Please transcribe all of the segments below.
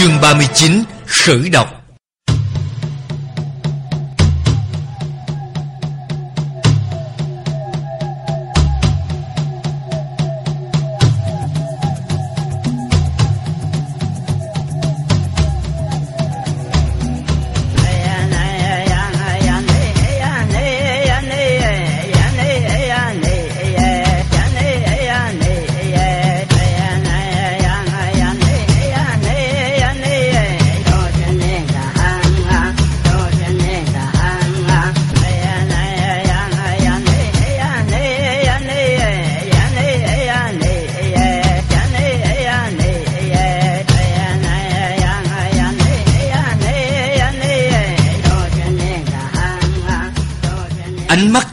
Chương 39 Khử độc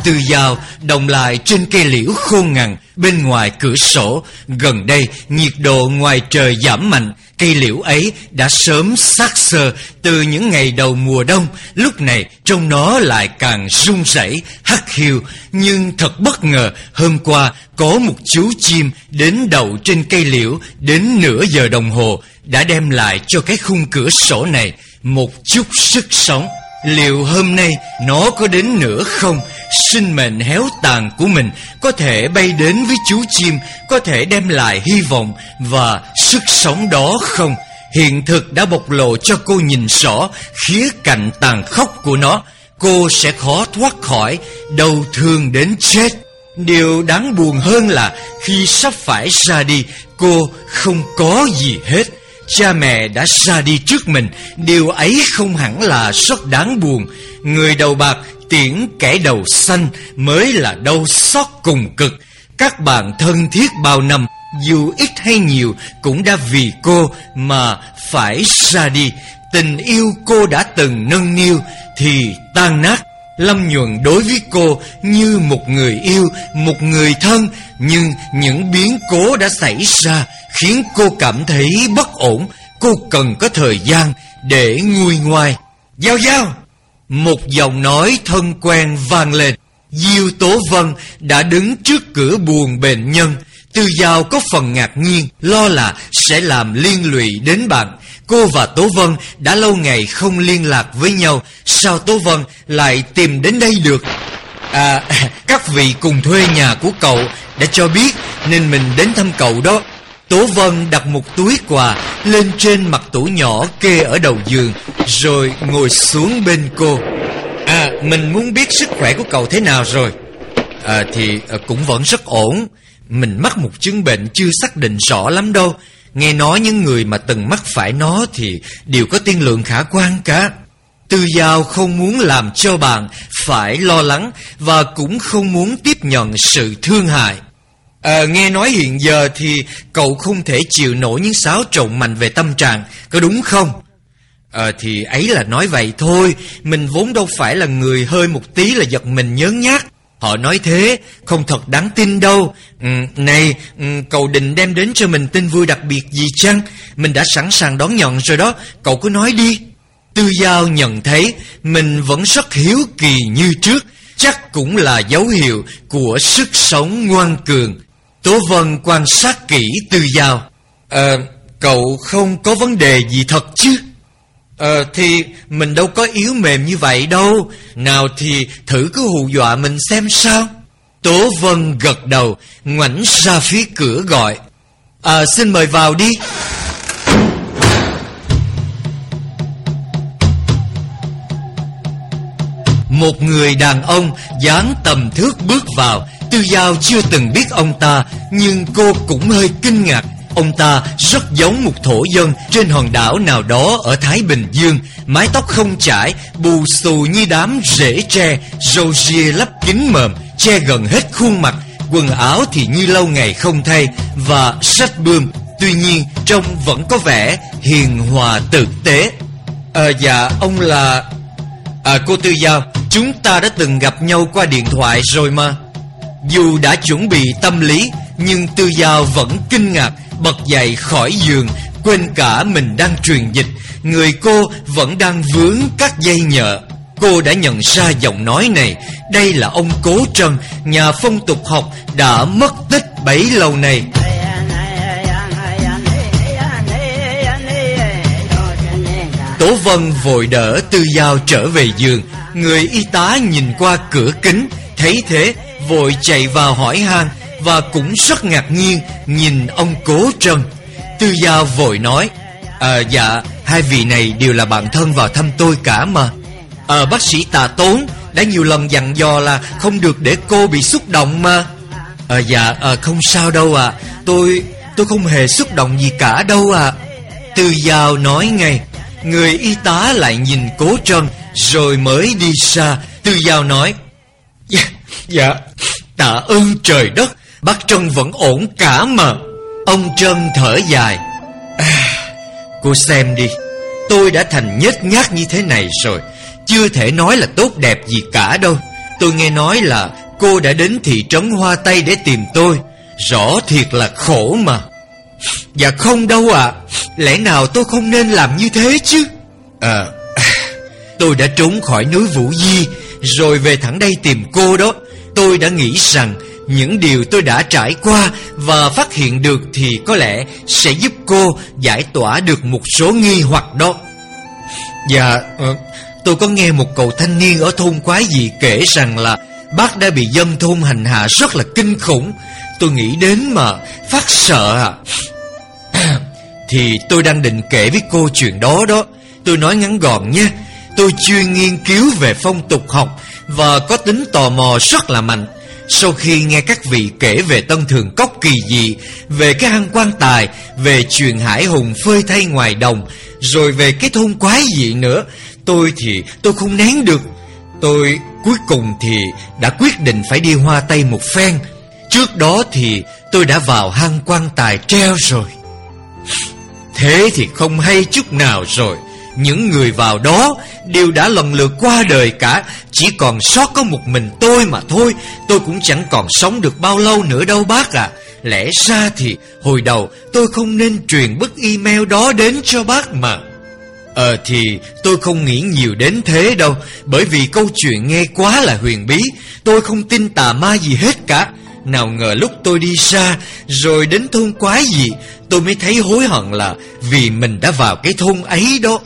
Tư từ dao đồng lại trên cây liễu khô ngằn bên ngoài cửa sổ. Gần đây nhiệt độ ngoài trời giảm mạnh. Cây liễu ấy đã sớm xác sơ từ những ngày đầu mùa đông. Lúc này trông nó lại càng run rẩy, hắt hiu. Nhưng thật bất ngờ hôm qua có một chú chim đến đậu trên cây liễu đến nửa giờ đồng hồ đã đem lại cho cái khung cửa sổ này một chút sức sống. Liệu hôm nay nó có đến nữa không? Sinh mệnh héo tàn của mình có thể bay đến với chú chim, có thể đem lại hy vọng và sức sống đó không? Hiện thực đã bộc lộ cho cô nhìn rõ khía cạnh tàn khốc của nó. Cô sẽ khó thoát khỏi đau thương đến chết. Điều đáng buồn hơn là khi sắp phải ra đi, cô không có gì hết. Cha mẹ đã ra đi trước mình. Điều ấy không hẳn là rất đáng buồn. Người đầu bạc tiễn kẻ đầu xanh Mới là đau xót cùng cực. Các bạn thân thiết bao năm, Dù ít hay nhiều, Cũng đã vì cô mà phải ra đi. Tình yêu cô đã từng nâng niu Thì tan nát. Lâm Nhuận đối với cô như một người yêu, một người thân Nhưng những biến cố đã xảy ra khiến cô cảm thấy bất ổn. Cô cần có thời gian để nguôi ngoai. Giao giao! Một giọng nói thân quen vang lên. Diêu Tố Vân đã đứng trước cửa buồn bệnh nhân. Tư Giao có phần ngạc nhiên, lo là sẽ làm liên lụy đến bạn. Cô và Tố Vân đã lâu ngày không liên lạc với nhau. Sao Tố Vân lại tìm đến đây được? À, các vị cùng thuê nhà của cậu đã cho biết nên mình đến thăm cậu đó. Tố Vân đặt một túi quà lên trên mặt tủ nhỏ kê ở đầu giường Rồi ngồi xuống bên cô À mình muốn biết sức khỏe của cậu thế nào rồi À thì à, cũng vẫn rất ổn Mình mắc một chứng bệnh chưa xác định rõ lắm đâu Nghe nói những người mà từng mắc phải nó thì đều có tiên lượng khả quan cả Tư Giao không muốn làm cho bạn phải lo lắng Và cũng không muốn tiếp nhận sự thương hại À, nghe nói hiện giờ thì cậu không thể chịu nổi những xáo trộn mạnh về tâm trạng, có đúng không? À, thì ấy là nói vậy thôi, mình vốn đâu phải là người hơi một tí là giật mình nhớ nhát. Họ nói thế, không thật đáng tin đâu. Ừ, này, ừ, cậu định đem đến cho mình tin vui đặc biệt gì chăng? Mình đã sẵn sàng đón nhận rồi đó, cậu cứ nói đi. Tư Giao nhận thấy mình vẫn rất hiếu kỳ như trước, chắc cũng là dấu hiệu của sức sống ngoan cường. Tố Vân quan sát kỹ Tư Giao. Ờ, cậu không có vấn đề gì thật chứ? Ờ, thì mình đâu có yếu mềm như vậy đâu. Nào thì thử cứ hù dọa mình xem sao. Tố Vân gật đầu, ngoảnh ra phía cửa gọi. À, xin mời vào đi. Một người đàn ông dáng tầm thước bước vào Tư Giao chưa từng biết ông ta Nhưng cô cũng hơi kinh ngạc Ông ta rất giống một thổ dân trên hòn đảo nào đó ở Thái Bình Dương. Mái tóc không chải, bù xù như đám rễ tre Râu ria lấp kín mờm, che gần hết khuôn mặt. Quần áo thì như lâu ngày không thay Và sách bươm. Tuy nhiên trông vẫn có vẻ hiền hòa tử tế. À dạ ông là À cô Tư Giao Chúng ta đã từng gặp nhau qua điện thoại rồi mà. Dù đã chuẩn bị tâm lý nhưng Tư Giao vẫn kinh ngạc, Bật dậy khỏi giường, Quên cả mình đang truyền dịch. Người cô vẫn đang vướng các dây nhợ. Cô đã nhận ra giọng nói này, Đây là ông Cố Trân Nhà phong tục học, đã mất tích bấy lâu nay. Tố Vân vội đỡ Tư Giao trở về giường. Người y tá nhìn qua cửa kính, Thấy thế, vội chạy vào hỏi han. Và cũng rất ngạc nhiên Nhìn ông cố trần Tư Giao vội nói À dạ Hai vị này đều là bạn thân vào thăm tôi cả mà. À bác sĩ tà tốn Đã nhiều lần dặn dò là Không được để cô bị xúc động mà. À dạ à, không sao đâu à Tôi tôi không hề xúc động gì cả đâu à Tư Giao nói ngay Người y tá lại nhìn cố trân Rồi mới đi xa. Tư Giao nói Dạ, dạ Tạ ơn trời đất. Bác Trân vẫn ổn cả mà. Ông Trân thở dài. À, Cô xem đi Tôi đã thành nhếch nhác như thế này rồi. Chưa thể nói là tốt đẹp gì cả đâu. Tôi nghe nói là Cô đã đến thị trấn Hoa Tây để tìm tôi. Rõ thiệt là khổ mà. Dạ không đâu ạ. À. Lẽ nào tôi không nên làm như thế chứ? À Tôi đã trốn khỏi núi Vũ Di Rồi về thẳng đây tìm cô đó. Tôi đã nghĩ rằng những điều tôi đã trải qua Và phát hiện được Thì có lẽ sẽ giúp cô Giải tỏa được một số nghi hoặc đó. Dạ ờ, Tôi có nghe một cậu thanh niên Ở thôn quái gì kể rằng là Bác đã bị dân thôn hành hạ rất là kinh khủng. Tôi nghĩ đến mà Phát sợ à. Thì tôi đang định kể với cô chuyện đó đó. Tôi nói ngắn gọn nhé. Tôi chuyên nghiên cứu về phong tục học Và có tính tò mò rất là mạnh. Sau khi nghe các vị kể về tân thường cốc kỳ dị, Về cái hang quan tài, Về chuyện hải hùng phơi thay ngoài đồng, Rồi về cái thôn quái dị nữa, Tôi thì tôi không nén được. Tôi cuối cùng thì đã quyết định phải đi hoa tây một phen. Trước đó thì tôi đã vào hang quan tài treo rồi. Thế thì không hay chút nào rồi. Những người vào đó đều đã lần lượt qua đời cả. Chỉ còn sót có một mình tôi mà thôi. Tôi cũng chẳng còn sống được bao lâu nữa đâu, bác à Lẽ ra thì hồi đầu tôi không nên truyền bức email đó đến cho bác mà. Ờ thì tôi không nghĩ nhiều đến thế đâu. Bởi vì câu chuyện nghe quá là huyền bí. Tôi không tin tà ma gì hết cả. Nào ngờ lúc tôi đi xa Rồi đến thôn quái gì Tôi mới thấy hối hận là Vì mình đã vào cái thôn ấy đó.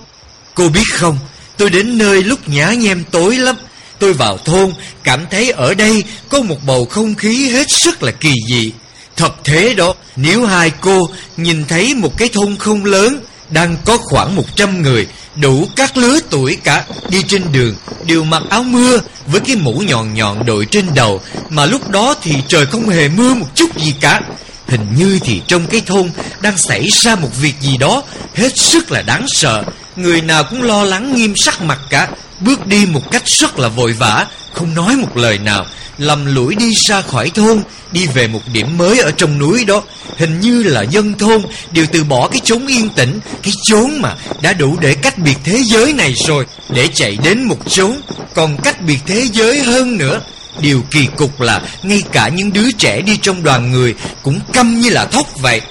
Cô biết không? Tôi đến nơi lúc nhá nhem tối lắm. Tôi vào thôn, Cảm thấy ở đây Có một bầu không khí hết sức là kỳ dị. Thật thế đó, Nếu hai cô nhìn thấy một cái thôn không lớn, đang có khoảng 100 người, đủ các lứa tuổi cả, đi trên đường, đều mặc áo mưa với cái mũ nhọn nhọn đội trên đầu, mà lúc đó thì trời không hề mưa một chút gì cả. Hình như thì trong cái thôn đang xảy ra một việc gì đó hết sức là đáng sợ người nào cũng lo lắng nghiêm sắc mặt cả. Bước đi một cách rất là vội vã, không nói một lời nào. Lầm lũi đi ra khỏi thôn, đi về một điểm mới ở trong núi đó. Hình như là dân thôn, đều từ bỏ cái chốn yên tĩnh, cái chốn mà đã đủ để cách biệt thế giới này rồi, để chạy đến một chốn còn cách biệt thế giới hơn nữa. Điều kỳ cục là ngay cả những đứa trẻ đi trong đoàn người cũng câm như là thóc vậy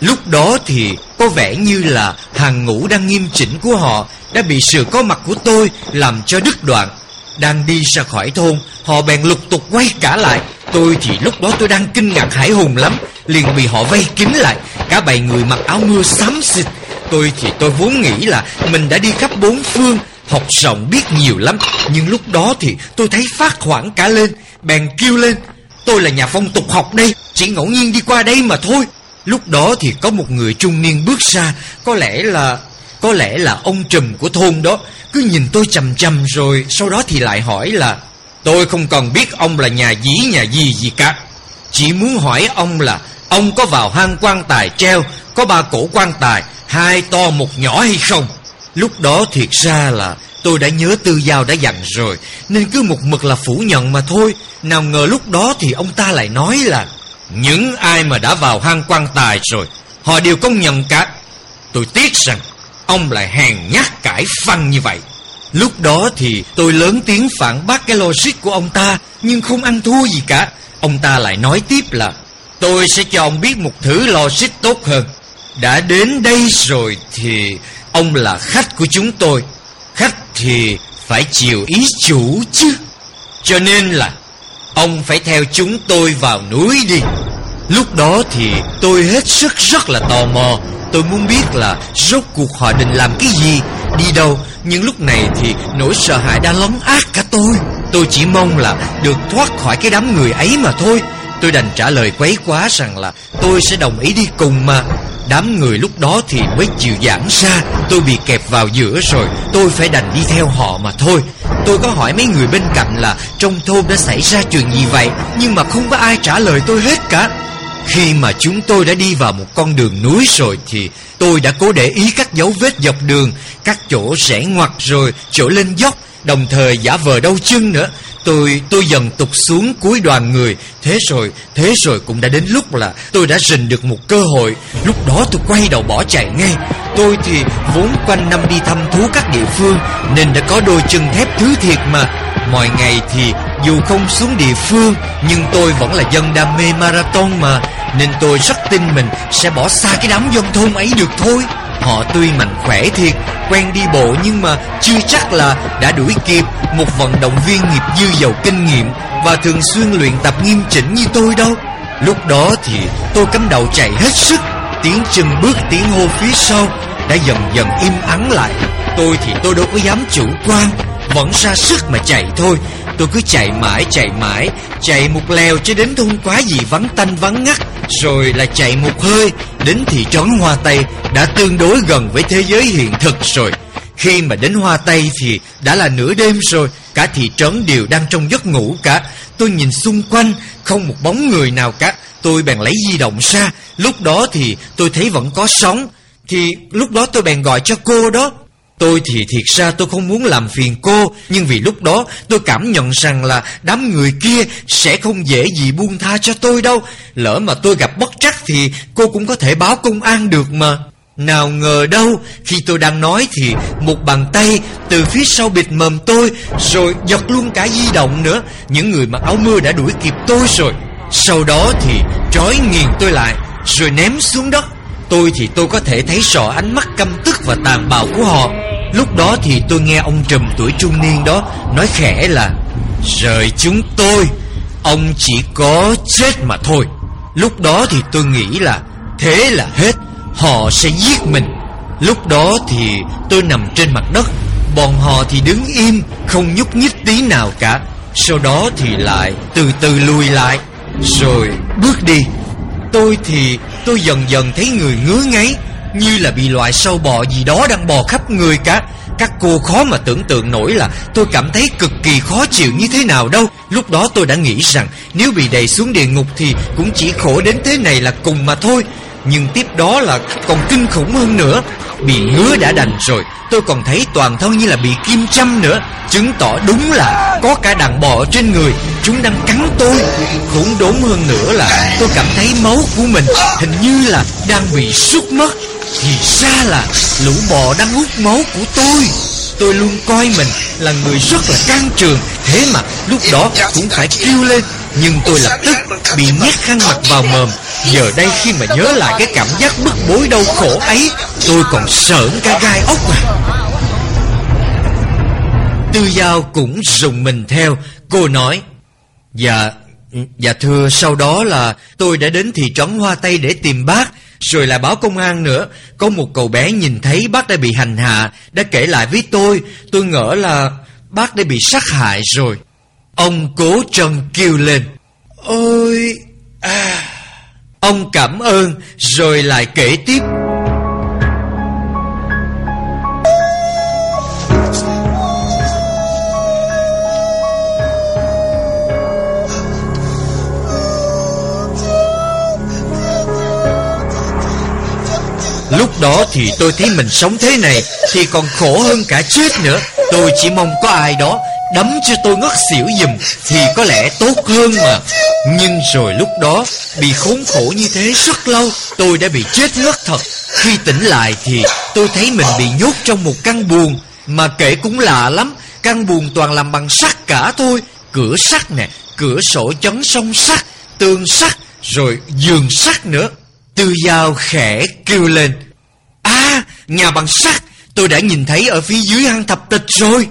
lúc đó thì có vẻ như là hàng ngũ đang nghiêm chỉnh của họ đã bị sự có mặt của tôi làm cho đứt đoạn. Đang đi ra khỏi thôn, Họ bèn lục tục quay cả lại. Tôi thì lúc đó tôi đang kinh ngạc hải hùng lắm, Liền bị họ vây kín lại. Cả bầy người mặc áo mưa xám xịt. Tôi thì tôi vốn nghĩ là Mình đã đi khắp bốn phương, Học rộng biết nhiều lắm. Nhưng lúc đó thì tôi thấy phát hoảng cả lên, Bèn kêu lên, Tôi là nhà phong tục học đây, Chỉ ngẫu nhiên đi qua đây mà thôi. Lúc đó thì có một người trung niên bước ra, Có lẽ là, Có lẽ là ông trùm của thôn đó. Cứ nhìn tôi chầm chầm rồi Sau đó thì lại hỏi là, Tôi không còn biết ông là nhà dĩ nhà gì gì cả. Chỉ muốn hỏi ông là, Ông có vào hang quan tài treo, Có ba cổ quan tài, Hai to một nhỏ hay không? Lúc đó thiệt ra là Tôi đã nhớ tư giao đã dặn rồi, Nên cứ một mực là phủ nhận mà thôi. Nào ngờ lúc đó thì ông ta lại nói là những ai mà đã vào hang quan tài rồi, Họ đều công nhận cả. Tôi tiếc rằng, Ông lại hèn nhát cãi phăng như vậy. Lúc đó thì tôi lớn tiếng phản bác cái logic của ông ta, Nhưng không ăn thua gì cả. Ông ta lại nói tiếp là, Tôi sẽ cho ông biết một thứ logic tốt hơn. Đã đến đây rồi thì Ông là khách của chúng tôi. Khách thì phải chiều ý chủ chứ. Cho nên là Ông phải theo chúng tôi vào núi đi. Lúc đó thì tôi hết sức rất là tò mò. Tôi muốn biết là rốt cuộc họ định làm cái gì, Đi đâu. Nhưng lúc này thì nỗi sợ hãi đã lấn át cả tôi. Tôi chỉ mong là được thoát khỏi cái đám người ấy mà thôi. Tôi đành trả lời quấy quá rằng là tôi sẽ đồng ý đi cùng mà. Đám người lúc đó thì mới chịu giãn ra. Tôi bị kẹp vào giữa rồi, Tôi phải đành đi theo họ mà thôi. Tôi có hỏi mấy người bên cạnh là Trong thôn đã xảy ra chuyện gì vậy, Nhưng mà không có ai trả lời tôi hết cả. Khi mà chúng tôi đã đi vào một con đường núi rồi Thì tôi đã cố để ý các dấu vết dọc đường, Các chỗ rẽ ngoặt rồi, Chỗ lên dốc. Đồng thời giả vờ đau chân nữa. Tôi tôi dần tụt xuống cuối đoàn người. Thế rồi Thế rồi cũng đã đến lúc là Tôi đã rình được một cơ hội. Lúc đó tôi quay đầu bỏ chạy ngay. Tôi thì vốn quanh năm đi thăm thú các địa phương, Nên đã có đôi chân thép thứ thiệt mà. Mọi ngày thì dù không xuống địa phương, Nhưng tôi vẫn là dân đam mê marathon mà. Nên tôi rất tin mình sẽ bỏ xa cái đám dân thôn ấy được thôi. Họ tuy mạnh khỏe thiệt, Quen đi bộ nhưng mà chưa chắc là đã đuổi kịp. Một vận động viên nghiệp dư giàu kinh nghiệm Và thường xuyên luyện tập nghiêm chỉnh như tôi đâu Lúc đó thì tôi cắm đầu chạy hết sức Tiếng chân bước tiếng hô phía sau, Đã dần dần im ắng lại. Tôi thì tôi đâu có dám chủ quan, Vẫn ra sức mà chạy thôi. Tôi cứ chạy mãi chạy mãi, Chạy một lèo cho đến thôn quá gì vắng tanh vắng ngắt. Rồi là chạy một hơi, Đến thị trấn Hoa Tây Đã tương đối gần với thế giới hiện thực rồi. Khi mà đến Hoa Tây thì đã là nửa đêm rồi, Cả thị trấn đều đang trong giấc ngủ cả. Tôi nhìn xung quanh, Không một bóng người nào cả. Tôi bèn lấy di động ra, Lúc đó thì tôi thấy vẫn có sóng. Thì lúc đó tôi bèn gọi cho cô đó. Tôi thì thiệt ra tôi không muốn làm phiền cô, Nhưng vì lúc đó tôi cảm nhận rằng là Đám người kia sẽ không dễ gì buông tha cho tôi đâu. Lỡ mà tôi gặp bất trắc thì cô cũng có thể báo công an được mà. Nào ngờ đâu, Khi tôi đang nói thì Một bàn tay từ phía sau bịt mầm tôi, Rồi giật luôn cả di động nữa. Những người mặc áo mưa đã đuổi kịp tôi rồi. Sau đó thì trói nghiền tôi lại, Rồi ném xuống đất. Tôi thì tôi có thể thấy rõ ánh mắt căm tức và tàn bạo của họ. Lúc đó thì tôi nghe ông trùm tuổi trung niên đó Nói khẽ là, Rời chúng tôi, Ông chỉ có chết mà thôi. Lúc đó thì tôi nghĩ là, Thế là hết, Họ sẽ giết mình. Lúc đó thì tôi nằm trên mặt đất, Bọn họ thì đứng im, Không nhúc nhích tí nào cả. Sau đó thì lại từ từ lùi lại, Rồi bước đi. Tôi thì tôi dần dần thấy người ngứa ngáy, Như là bị loại sâu bọ gì đó đang bò khắp người cả. Các cô khó mà tưởng tượng nổi là Tôi cảm thấy cực kỳ khó chịu như thế nào đâu. Lúc đó tôi đã nghĩ rằng Nếu bị đầy xuống địa ngục thì Cũng chỉ khổ đến thế này là cùng mà thôi. Nhưng tiếp đó là còn kinh khủng hơn nữa, Bị ngứa đã đành rồi. Tôi còn thấy toàn thân như là bị kim châm nữa, Chứng tỏ đúng là Có cả đàn bò ở trên người. Chúng đang cắn tôi. Khủng đốn hơn nữa là Tôi cảm thấy máu của mình Hình như là đang bị sút mất. Thì ra là lũ bò đang hút máu của tôi. Tôi luôn coi mình là người rất là can trường. Thế mà lúc đó cũng phải kêu lên, Nhưng tôi lập tức bị nhét khăn mặt vào mồm. Giờ đây khi mà nhớ lại cái cảm giác bức bối đau khổ ấy, Tôi còn sợn cả gai ốc à. Tư Giao cũng rùng mình theo. Cô nói Dạ Dạ thưa, sau đó là tôi đã đến thị trấn Hoa Tây để tìm bác, Rồi lại báo công an nữa. Có một cậu bé nhìn thấy bác đã bị hành hạ, Đã kể lại với tôi. Tôi ngỡ là bác đã bị sát hại rồi. Ông cố trần kêu lên. Ôi à. Ông cảm ơn, Rồi lại kể tiếp. Lúc đó thì tôi thấy mình sống thế này Thì còn khổ hơn cả chết nữa. Tôi chỉ mong có ai đó Đấm cho tôi ngất xỉu giùm Thì có lẽ tốt hơn mà. Nhưng rồi lúc đó, Bị khốn khổ như thế rất lâu, Tôi đã bị chết ngất thật. Khi tỉnh lại thì tôi thấy mình bị nhốt trong một căn buồng, Mà kể cũng lạ lắm. Căn buồng toàn làm bằng sắt cả thôi, Cửa sắt nè, Cửa sổ chấn song sắt, Tường sắt, Rồi giường sắt nữa. Tư Dao khẽ kêu lên. À nhà bằng sắt, Tôi đã nhìn thấy ở phía dưới hang thập tịch rồi.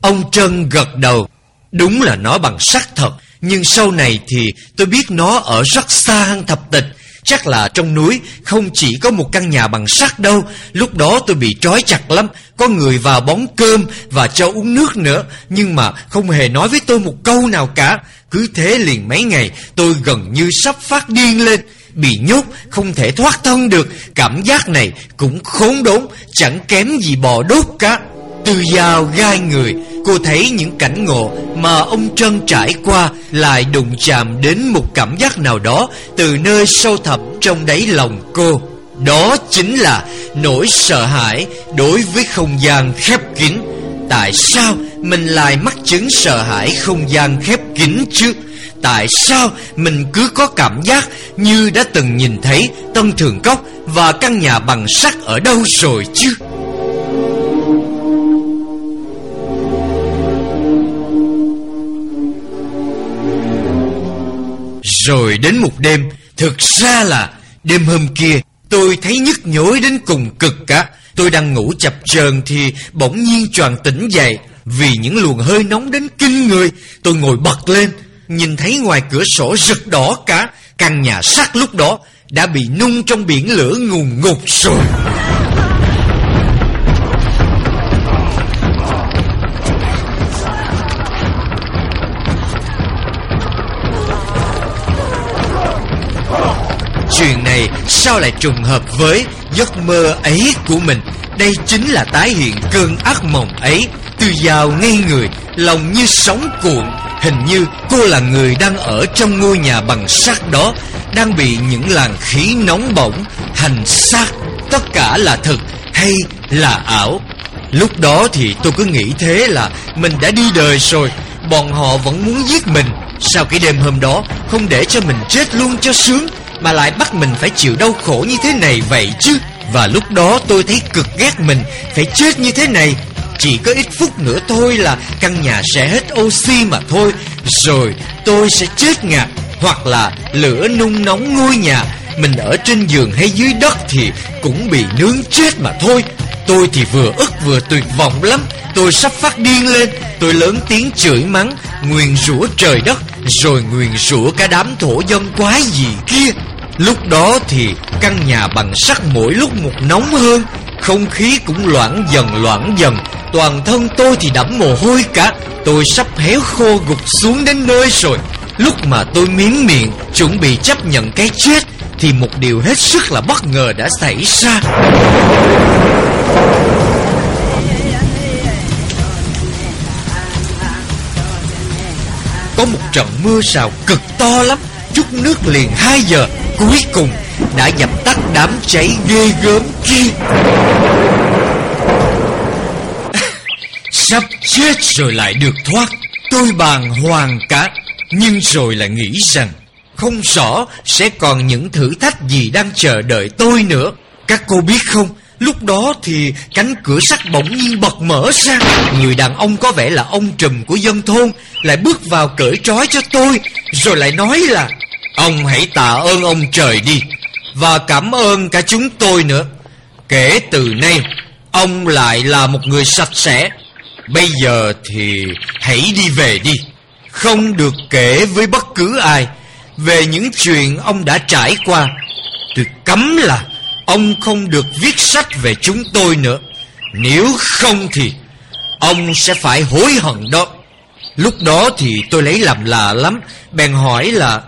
Ông Trân gật đầu. Đúng là nó bằng sắt thật, Nhưng sau này thì tôi biết nó ở rất xa hang thập tịch Chắc là trong núi không chỉ có một căn nhà bằng sắt đâu. Lúc đó tôi bị trói chặt lắm, Có người vào bón cơm và cho uống nước nữa. Nhưng mà không hề nói với tôi một câu nào cả. Cứ thế liền mấy ngày, tôi gần như sắp phát điên lên. Bị nhốt, không thể thoát thân được. Cảm giác này cũng khốn đốn, Chẳng kém gì bò đốt cả. Từ dao gai người, Cô thấy những cảnh ngộ mà ông Trân trải qua Lại đụng chạm đến một cảm giác nào đó Từ nơi sâu thẳm trong đáy lòng cô. Đó chính là nỗi sợ hãi đối với không gian khép kín. Tại sao mình lại mắc chứng sợ hãi không gian khép kín chứ? Tại sao mình cứ có cảm giác như đã từng nhìn thấy Tân Thường Cốc và căn nhà bằng sắt ở đâu rồi chứ? Rồi đến một đêm, Thực ra là đêm hôm kia, Tôi thấy nhức nhối đến cùng cực cả. Tôi đang ngủ chập chờn thì bỗng nhiên choàng tỉnh dậy. Vì những luồng hơi nóng đến kinh người, Tôi ngồi bật lên Nhìn thấy ngoài cửa sổ rực đỏ cả, Căn nhà sắt lúc đó Đã bị nung trong biển lửa ngùn ngục rồi Chuyện này sao lại trùng hợp với giấc mơ ấy của mình? Đây chính là tái hiện cơn ác mộng ấy, Từ giàu ngay người, Lòng như sóng cuộn Hình như cô là người đang ở trong ngôi nhà bằng sắt đó, Đang bị những làn khí nóng bỏng Hành xác. Tất cả là thật hay là ảo? Lúc đó thì tôi cứ nghĩ thế là Mình đã đi đời rồi. Bọn họ vẫn muốn giết mình. Sao cái đêm hôm đó, Không để cho mình chết luôn cho sướng, Mà lại bắt mình phải chịu đau khổ như thế này vậy chứ. Và lúc đó tôi thấy cực ghét mình, Phải chết như thế này chỉ có ít phút nữa thôi là căn nhà sẽ hết oxy mà thôi. Rồi tôi sẽ chết ngạt, Hoặc là lửa nung nóng ngôi nhà. Mình ở trên giường hay dưới đất thì cũng bị nướng chết mà thôi. Tôi thì vừa ức vừa tuyệt vọng lắm. Tôi sắp phát điên lên. Tôi lớn tiếng chửi mắng, Nguyền rủa trời đất, Rồi nguyền rủa cả đám thổ dân quái gì kia. Lúc đó thì căn nhà bằng sắt mỗi lúc một nóng hơn. Không khí cũng loãng dần loãng dần. Toàn thân tôi thì đẫm mồ hôi cả. Tôi sắp héo khô gục xuống đến nơi rồi. Lúc mà tôi miếm miệng, Chuẩn bị chấp nhận cái chết, Thì một điều hết sức là bất ngờ đã xảy ra. Có một trận mưa rào cực to lắm. Chút nước liền 2 giờ. Cuối cùng đã dập tắt đám cháy ghê gớm kia. Sắp chết rồi lại được thoát. Tôi bàng hoàng cả. Nhưng rồi lại nghĩ rằng Không rõ sẽ còn những thử thách gì đang chờ đợi tôi nữa. Các cô biết không Lúc đó thì cánh cửa sắt bỗng nhiên bật mở ra. Người đàn ông có vẻ là ông trùm của dân thôn Lại bước vào cởi trói cho tôi Rồi lại nói là Ông hãy tạ ơn ông trời đi và cảm ơn cả chúng tôi nữa. Kể từ nay, Ông lại là một người sạch sẽ. Bây giờ thì hãy đi về đi. Không được kể với bất cứ ai Về những chuyện ông đã trải qua. Tôi cấm là Ông không được viết sách về chúng tôi nữa. Nếu không thì Ông sẽ phải hối hận đó. Lúc đó thì tôi lấy làm lạ lắm, Bèn hỏi là,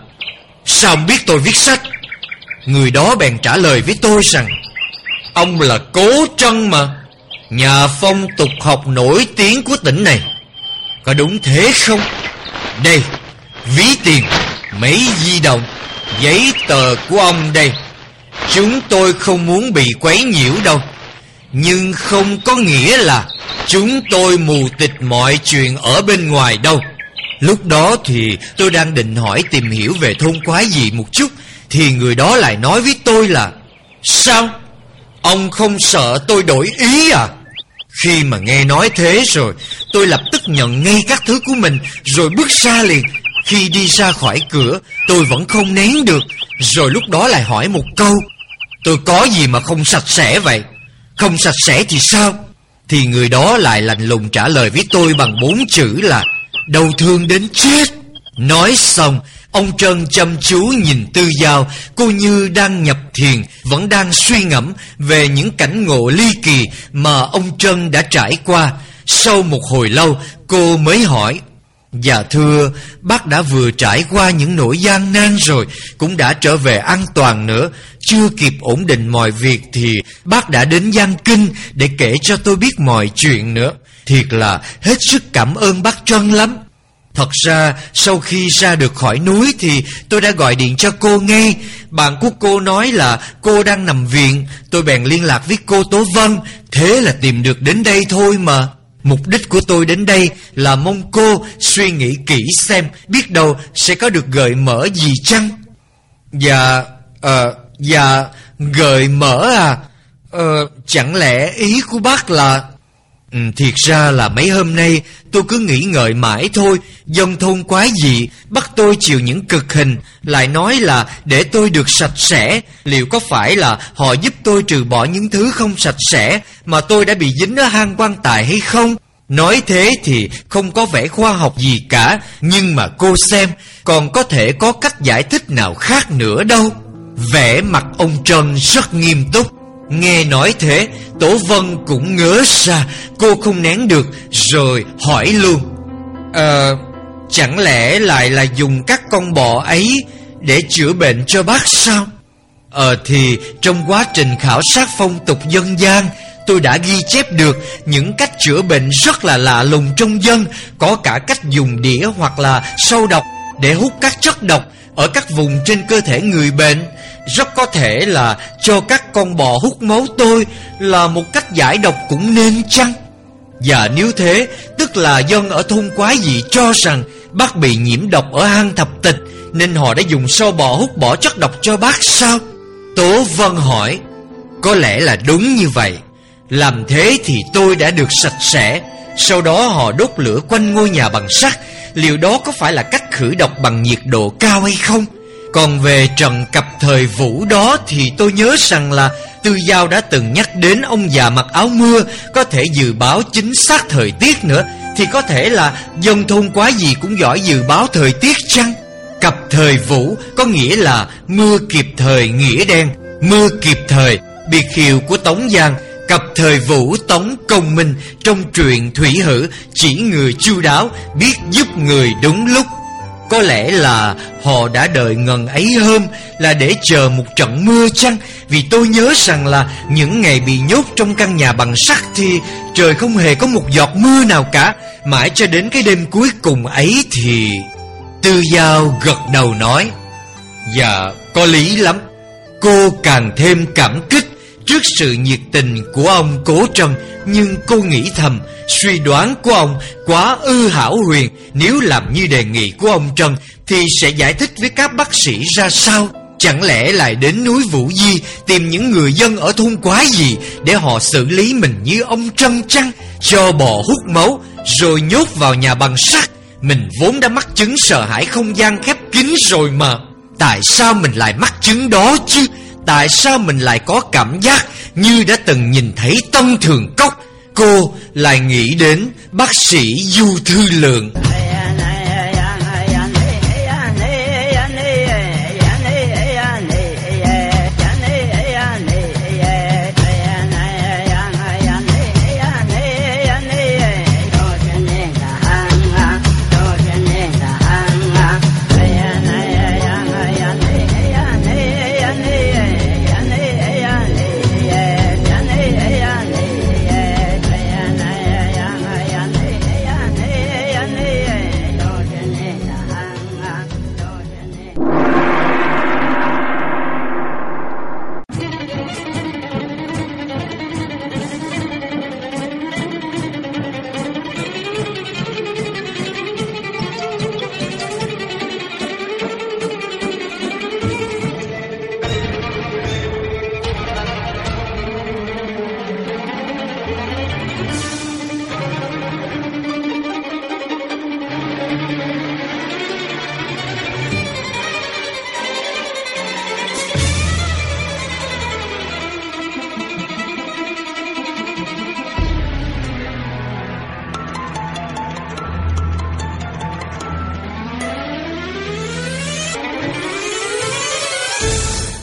Sao ông biết tôi viết sách? Người đó bèn trả lời với tôi rằng, Ông là cố trân mà. Nhà phong tục học nổi tiếng của tỉnh này. Có đúng thế không? Đây, Ví tiền, Mấy di động, Giấy tờ của ông đây. Chúng tôi không muốn bị quấy nhiễu đâu. Nhưng không có nghĩa là Chúng tôi mù tịch mọi chuyện ở bên ngoài đâu. Lúc đó thì tôi đang định hỏi tìm hiểu về thôn quái gì một chút thì người đó lại nói với tôi là, Sao? Ông không sợ tôi đổi ý à? Khi mà nghe nói thế rồi, Tôi lập tức nhận ngay các thứ của mình, Rồi bước ra liền Khi đi ra khỏi cửa, Tôi vẫn không nén được, Rồi lúc đó lại hỏi một câu, Tôi có gì mà không sạch sẽ vậy Không sạch sẽ thì sao Thì người đó lại lạnh lùng trả lời với tôi Bằng bốn chữ là, Đau thương đến chết Nói xong Ông Trân chăm chú nhìn Tư Giao, Cô như đang nhập thiền, Vẫn đang suy ngẫm Về những cảnh ngộ ly kỳ Mà ông Trân đã trải qua. Sau một hồi lâu, Cô mới hỏi Dạ thưa, Bác đã vừa trải qua những nỗi gian nan rồi, Cũng đã trở về an toàn nữa. Chưa kịp ổn định mọi việc Thì bác đã đến Giang Kinh Để kể cho tôi biết mọi chuyện nữa. Thiệt là hết sức cảm ơn bác Trân lắm. Thật ra sau khi ra được khỏi núi thì tôi đã gọi điện cho cô ngay. Bạn của cô nói là cô đang nằm viện. Tôi bèn liên lạc với cô Tố Vân. Thế là tìm được đến đây thôi mà. Mục đích của tôi đến đây là mong cô suy nghĩ kỹ xem Biết đâu sẽ có được gợi mở gì chăng? Dạ, ờ, dạ, gợi mở à? Ờ, chẳng lẽ ý của bác là Ừ, thiệt ra là mấy hôm nay tôi cứ nghĩ ngợi mãi thôi Dân thôn quái dị Bắt tôi chịu những cực hình Lại nói là để tôi được sạch sẽ Liệu có phải là họ giúp tôi trừ bỏ những thứ không sạch sẽ Mà tôi đã bị dính ở hang quan tài hay không? Nói thế thì không có vẻ khoa học gì cả Nhưng mà cô xem Còn có thể có cách giải thích nào khác nữa đâu. Vẻ mặt ông Trân rất nghiêm túc. Nghe nói thế, Tổ Vân cũng ngớ ra, Cô không nén được, Rồi hỏi luôn. Ờ Chẳng lẽ lại là dùng các con bò ấy Để chữa bệnh cho bác sao? Ờ thì trong quá trình khảo sát phong tục dân gian, Tôi đã ghi chép được những cách chữa bệnh rất là lạ lùng trong dân, Có cả cách dùng đĩa hoặc là sâu độc Để hút các chất độc ở các vùng trên cơ thể người bệnh rất có thể là cho các con bò hút máu tôi Là một cách giải độc cũng nên chăng? Và nếu thế, Tức là dân ở thôn quái dị cho rằng Bác bị nhiễm độc ở hang thập tịch, Nên họ đã dùng sâu bò hút bỏ chất độc cho bác sao? Tố Vân hỏi. Có lẽ là đúng như vậy. Làm thế thì tôi đã được sạch sẽ. Sau đó họ đốt lửa quanh ngôi nhà bằng sắt. Liệu đó có phải là cách khử độc bằng nhiệt độ cao hay không? Còn về trận cặp thời vũ đó thì tôi nhớ rằng là Tư Giao đã từng nhắc đến ông già mặc áo mưa, Có thể dự báo chính xác thời tiết nữa. Thì có thể là dân thôn quá gì cũng giỏi dự báo thời tiết chăng? Cặp thời vũ có nghĩa là mưa kịp thời nghĩa đen, Mưa kịp thời biệt hiệu của Tống Giang. Cặp thời vũ Tống Công Minh Trong truyện Thủy Hử Chỉ người chu đáo, biết giúp người đúng lúc có lẽ là họ đã đợi ngần ấy hôm Là để chờ một trận mưa chăng? Vì tôi nhớ rằng là Những ngày bị nhốt trong căn nhà bằng sắt Thì trời không hề có một giọt mưa nào cả. Mãi cho đến cái đêm cuối cùng ấy thì Tư Giao gật đầu nói Dạ có lý lắm. Cô càng thêm cảm kích. Trước sự nhiệt tình của ông Cố Trân Nhưng cô nghĩ thầm, Suy đoán của ông quá ư hảo huyền. Nếu làm như đề nghị của ông Trân Thì sẽ giải thích với các bác sĩ ra sao? Chẳng lẽ lại đến núi Vũ Di Tìm những người dân ở thôn quái gì Để họ xử lý mình như ông Trân chăng? Cho bò hút máu, Rồi nhốt vào nhà bằng sắt. Mình vốn đã mắc chứng sợ hãi không gian khép kín rồi mà. Tại sao mình lại mắc chứng đó chứ? Tại sao mình lại có cảm giác Như đã từng nhìn thấy tâm thường cốc? Cô lại nghĩ đến bác sĩ Du Thư Lượng.